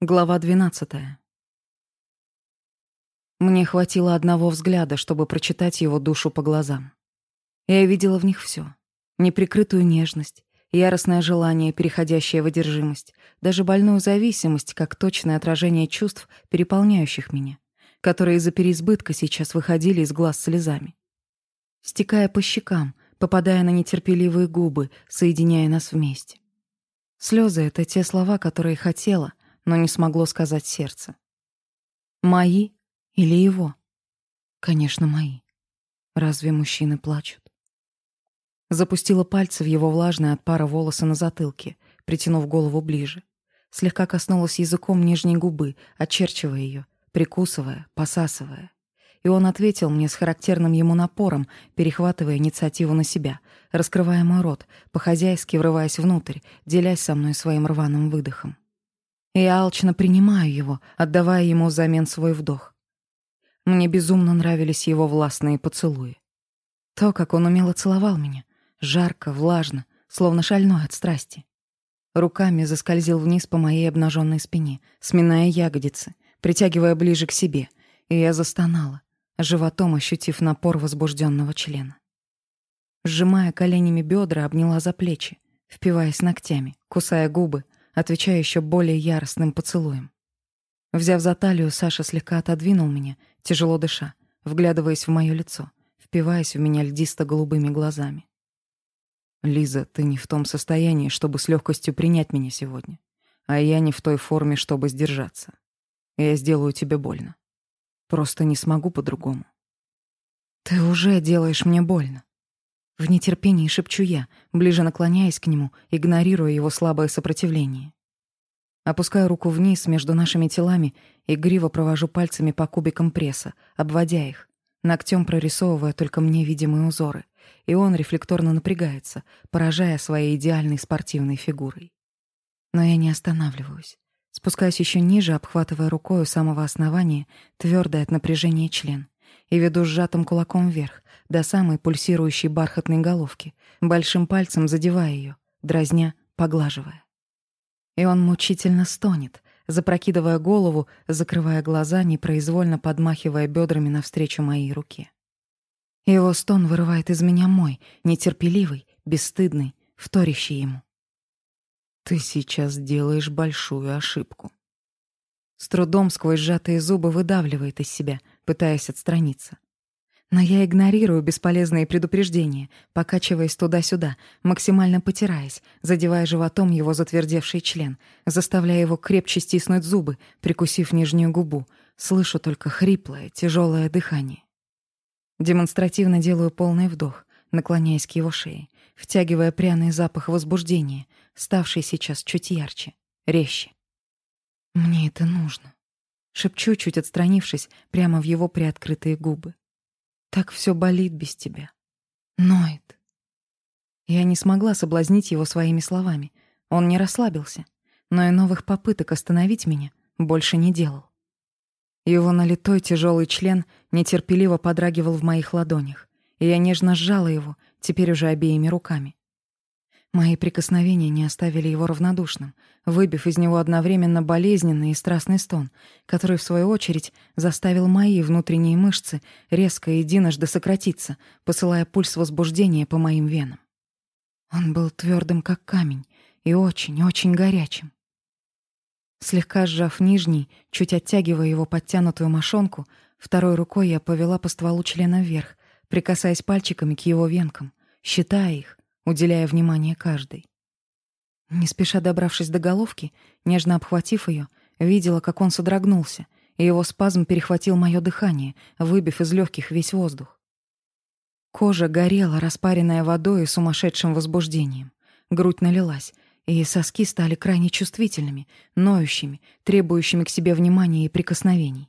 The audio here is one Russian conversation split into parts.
Глава 12. Мне хватило одного взгляда, чтобы прочитать его душу по глазам. Я видела в них все: Неприкрытую нежность, яростное желание, переходящее в одержимость, даже больную зависимость, как точное отражение чувств, переполняющих меня, которые из-за переизбытка сейчас выходили из глаз слезами. Стекая по щекам, попадая на нетерпеливые губы, соединяя нас вместе. Слезы — это те слова, которые хотела, но не смогло сказать сердце. Мои или его? Конечно, мои. Разве мужчины плачут? Запустила пальцы в его влажные от пара волосы на затылке, притянув голову ближе. Слегка коснулась языком нижней губы, очерчивая ее, прикусывая, посасывая. И он ответил мне с характерным ему напором, перехватывая инициативу на себя, раскрывая мой рот, по-хозяйски врываясь внутрь, делясь со мной своим рваным выдохом. Я алчно принимаю его, отдавая ему взамен свой вдох. Мне безумно нравились его властные поцелуи. То, как он умело целовал меня, жарко, влажно, словно шальной от страсти. Руками заскользил вниз по моей обнаженной спине, сминая ягодицы, притягивая ближе к себе, и я застонала, животом ощутив напор возбужденного члена. Сжимая коленями бедра, обняла за плечи, впиваясь ногтями, кусая губы — отвечая еще более яростным поцелуем. Взяв за талию, Саша слегка отодвинул меня, тяжело дыша, вглядываясь в мое лицо, впиваясь в меня льдисто-голубыми глазами. «Лиза, ты не в том состоянии, чтобы с легкостью принять меня сегодня, а я не в той форме, чтобы сдержаться. Я сделаю тебе больно. Просто не смогу по-другому». «Ты уже делаешь мне больно», в нетерпении шепчу я, ближе наклоняясь к нему, игнорируя его слабое сопротивление. Опускаю руку вниз между нашими телами и гриво провожу пальцами по кубикам пресса, обводя их, ногтем прорисовывая только мне видимые узоры, и он рефлекторно напрягается, поражая своей идеальной спортивной фигурой. Но я не останавливаюсь. Спускаюсь еще ниже, обхватывая рукой у самого основания твердое от напряжения член, и веду сжатым кулаком вверх, до самой пульсирующей бархатной головки, большим пальцем задевая ее, дразня, поглаживая. И он мучительно стонет, запрокидывая голову, закрывая глаза, непроизвольно подмахивая бедрами навстречу моей руке. Его стон вырывает из меня мой, нетерпеливый, бесстыдный, вторящий ему. «Ты сейчас делаешь большую ошибку». С трудом сквозь сжатые зубы выдавливает из себя, пытаясь отстраниться. Но я игнорирую бесполезные предупреждения, покачиваясь туда-сюда, максимально потираясь, задевая животом его затвердевший член, заставляя его крепче стиснуть зубы, прикусив нижнюю губу. Слышу только хриплое, тяжелое дыхание. Демонстративно делаю полный вдох, наклоняясь к его шее, втягивая пряный запах возбуждения, ставший сейчас чуть ярче, резче. «Мне это нужно», — шепчу, чуть отстранившись, прямо в его приоткрытые губы. Так все болит без тебя. Ноет. Я не смогла соблазнить его своими словами. Он не расслабился, но и новых попыток остановить меня больше не делал. Его налитой тяжелый член нетерпеливо подрагивал в моих ладонях, и я нежно сжала его, теперь уже обеими руками. Мои прикосновения не оставили его равнодушным, выбив из него одновременно болезненный и страстный стон, который, в свою очередь, заставил мои внутренние мышцы резко и единожды сократиться, посылая пульс возбуждения по моим венам. Он был твердым, как камень, и очень-очень горячим. Слегка сжав нижний, чуть оттягивая его подтянутую мошонку, второй рукой я повела по стволу члена вверх, прикасаясь пальчиками к его венкам, считая их, уделяя внимание каждой. Не спеша добравшись до головки, нежно обхватив ее, видела, как он содрогнулся, и его спазм перехватил мое дыхание, выбив из легких весь воздух. Кожа горела, распаренная водой и сумасшедшим возбуждением. Грудь налилась, и соски стали крайне чувствительными, ноющими, требующими к себе внимания и прикосновений.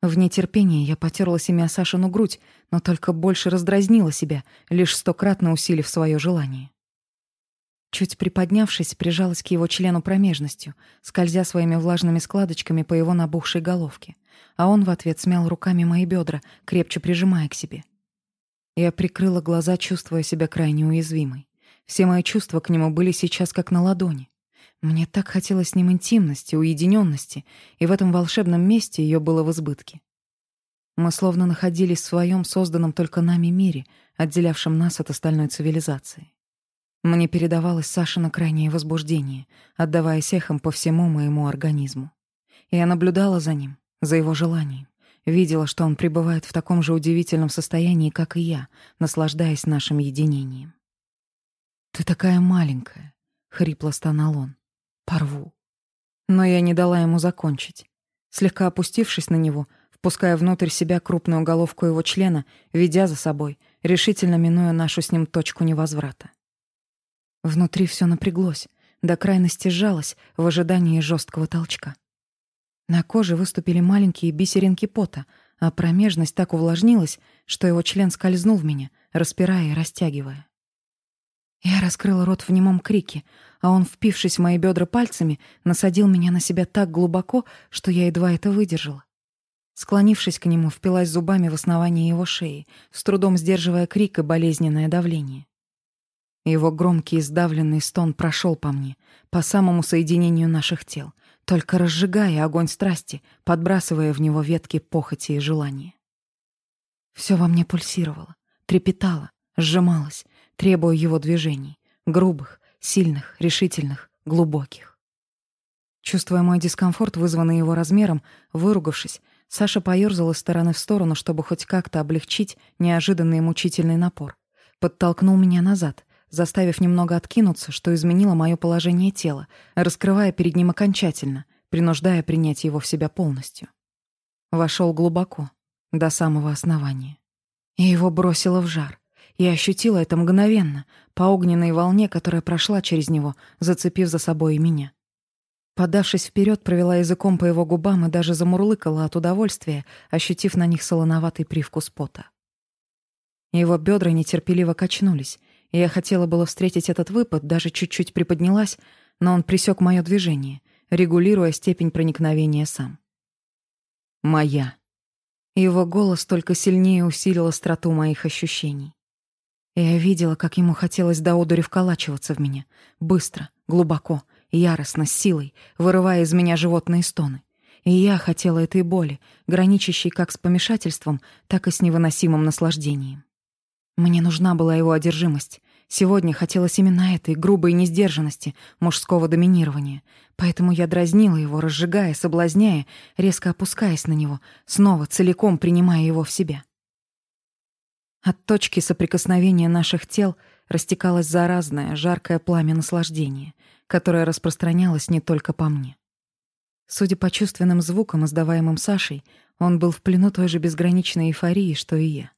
В нетерпении я потерла семя Сашину грудь, но только больше раздразнила себя, лишь стократно усилив свое желание. Чуть приподнявшись, прижалась к его члену промежностью, скользя своими влажными складочками по его набухшей головке, а он в ответ смял руками мои бедра, крепче прижимая к себе. Я прикрыла глаза, чувствуя себя крайне уязвимой. Все мои чувства к нему были сейчас как на ладони. Мне так хотелось с ним интимности, уединенности, и в этом волшебном месте ее было в избытке. Мы словно находились в своем созданном только нами мире, отделявшем нас от остальной цивилизации. Мне передавалось Сашино крайнее возбуждение, отдаваясь эхом по всему моему организму. Я наблюдала за ним, за его желанием, видела, что он пребывает в таком же удивительном состоянии, как и я, наслаждаясь нашим единением. «Ты такая маленькая», — хрипло стонал он. Порву. Но я не дала ему закончить. Слегка опустившись на него, впуская внутрь себя крупную головку его члена, ведя за собой, решительно минуя нашу с ним точку невозврата. Внутри все напряглось, до крайности сжалось в ожидании жесткого толчка. На коже выступили маленькие бисеринки пота, а промежность так увлажнилась, что его член скользнул в меня, распирая и растягивая. Я раскрыла рот в немом крике, а он, впившись в мои бедра пальцами, насадил меня на себя так глубоко, что я едва это выдержала. Склонившись к нему, впилась зубами в основание его шеи, с трудом сдерживая крик и болезненное давление. Его громкий издавленный стон прошел по мне, по самому соединению наших тел, только разжигая огонь страсти, подбрасывая в него ветки похоти и желания. Все во мне пульсировало, трепетало, сжималось, требуя его движений, грубых, сильных, решительных, глубоких. Чувствуя мой дискомфорт, вызванный его размером, выругавшись, Саша поёрзал из стороны в сторону, чтобы хоть как-то облегчить неожиданный мучительный напор. Подтолкнул меня назад, заставив немного откинуться, что изменило мое положение тела, раскрывая перед ним окончательно, принуждая принять его в себя полностью. Вошел глубоко, до самого основания. И его бросило в жар, я ощутила это мгновенно, по огненной волне, которая прошла через него, зацепив за собой и меня. Подавшись вперед, провела языком по его губам и даже замурлыкала от удовольствия, ощутив на них солоноватый привкус пота. Его бедра нетерпеливо качнулись, и я хотела было встретить этот выпад, даже чуть-чуть приподнялась, но он пресек мое движение, регулируя степень проникновения сам. «Моя». Его голос только сильнее усилил остроту моих ощущений. Я видела, как ему хотелось до одури вколачиваться в меня. Быстро, глубоко, яростно, с силой, вырывая из меня животные стоны. И я хотела этой боли, граничащей как с помешательством, так и с невыносимым наслаждением. Мне нужна была его одержимость. Сегодня хотелось именно этой грубой несдержанности, мужского доминирования. Поэтому я дразнила его, разжигая, соблазняя, резко опускаясь на него, снова целиком принимая его в себя. От точки соприкосновения наших тел растекалось заразное, жаркое пламя наслаждения, которое распространялось не только по мне. Судя по чувственным звукам, издаваемым Сашей, он был в плену той же безграничной эйфории, что и я.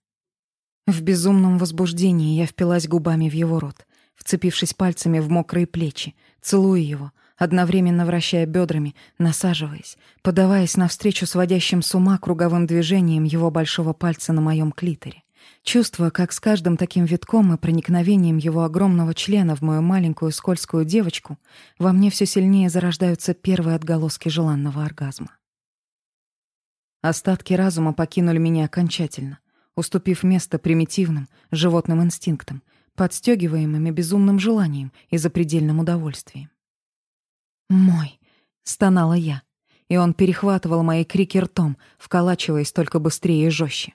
В безумном возбуждении я впилась губами в его рот, вцепившись пальцами в мокрые плечи, целуя его, одновременно вращая бедрами, насаживаясь, подаваясь навстречу сводящим с ума круговым движением его большого пальца на моем клиторе. Чувствуя, как с каждым таким витком и проникновением его огромного члена в мою маленькую скользкую девочку, во мне все сильнее зарождаются первые отголоски желанного оргазма. Остатки разума покинули меня окончательно, уступив место примитивным, животным инстинктам, подстегиваемыми безумным желанием и запредельным удовольствием. «Мой!» — стонала я, и он перехватывал мои крики ртом, вколачиваясь только быстрее и жестче.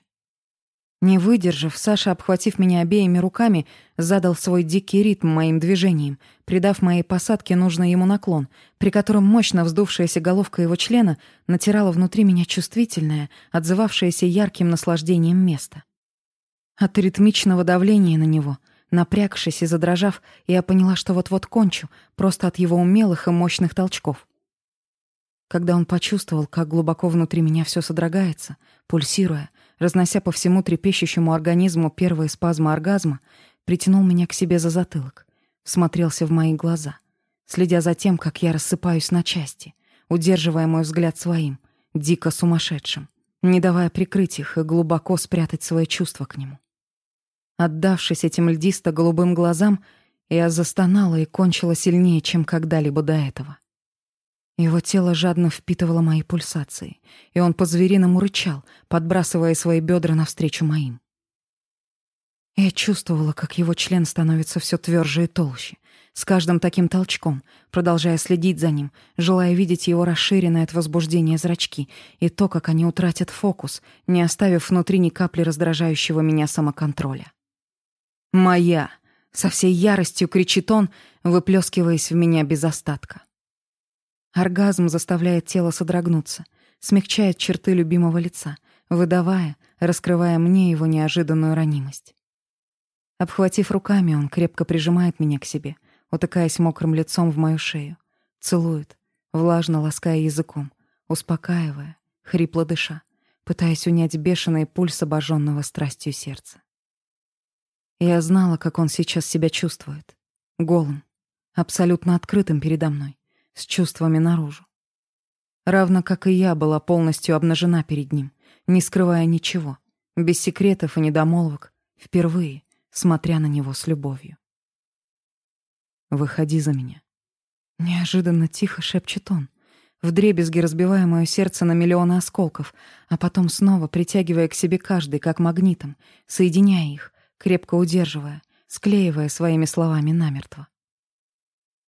Не выдержав, Саша, обхватив меня обеими руками, задал свой дикий ритм моим движениям, придав моей посадке нужный ему наклон, при котором мощно вздувшаяся головка его члена натирала внутри меня чувствительное, отзывавшееся ярким наслаждением место. От ритмичного давления на него, напрягшись и задрожав, я поняла, что вот-вот кончу, просто от его умелых и мощных толчков. Когда он почувствовал, как глубоко внутри меня все содрогается, пульсируя, разнося по всему трепещущему организму первые спазмы оргазма, притянул меня к себе за затылок, смотрелся в мои глаза, следя за тем, как я рассыпаюсь на части, удерживая мой взгляд своим, дико сумасшедшим, не давая прикрыть их и глубоко спрятать свои чувства к нему. Отдавшись этим льдисто-голубым глазам, я застонала и кончила сильнее, чем когда-либо до этого. Его тело жадно впитывало мои пульсации, и он по-звериному рычал, подбрасывая свои бедра навстречу моим. Я чувствовала, как его член становится все тверже и толще, с каждым таким толчком, продолжая следить за ним, желая видеть его расширенные от возбуждения зрачки и то, как они утратят фокус, не оставив внутри ни капли раздражающего меня самоконтроля. «Моя!» — со всей яростью кричит он, выплескиваясь в меня без остатка. Оргазм заставляет тело содрогнуться, смягчает черты любимого лица, выдавая, раскрывая мне его неожиданную ранимость. Обхватив руками, он крепко прижимает меня к себе, утыкаясь мокрым лицом в мою шею. Целует, влажно лаская языком, успокаивая, хрипло дыша, пытаясь унять бешеный пульс обожженного страстью сердца. Я знала, как он сейчас себя чувствует. Голым, абсолютно открытым передо мной, с чувствами наружу. Равно как и я была полностью обнажена перед ним, не скрывая ничего, без секретов и недомолвок, впервые, смотря на него с любовью. «Выходи за меня». Неожиданно тихо шепчет он, вдребезги разбивая мое сердце на миллионы осколков, а потом снова притягивая к себе каждый, как магнитом, соединяя их, крепко удерживая, склеивая своими словами намертво.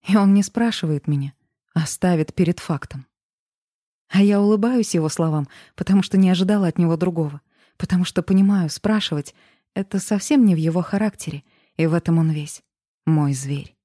И он не спрашивает меня, оставит перед фактом. А я улыбаюсь его словам, потому что не ожидала от него другого, потому что понимаю, спрашивать — это совсем не в его характере, и в этом он весь, мой зверь.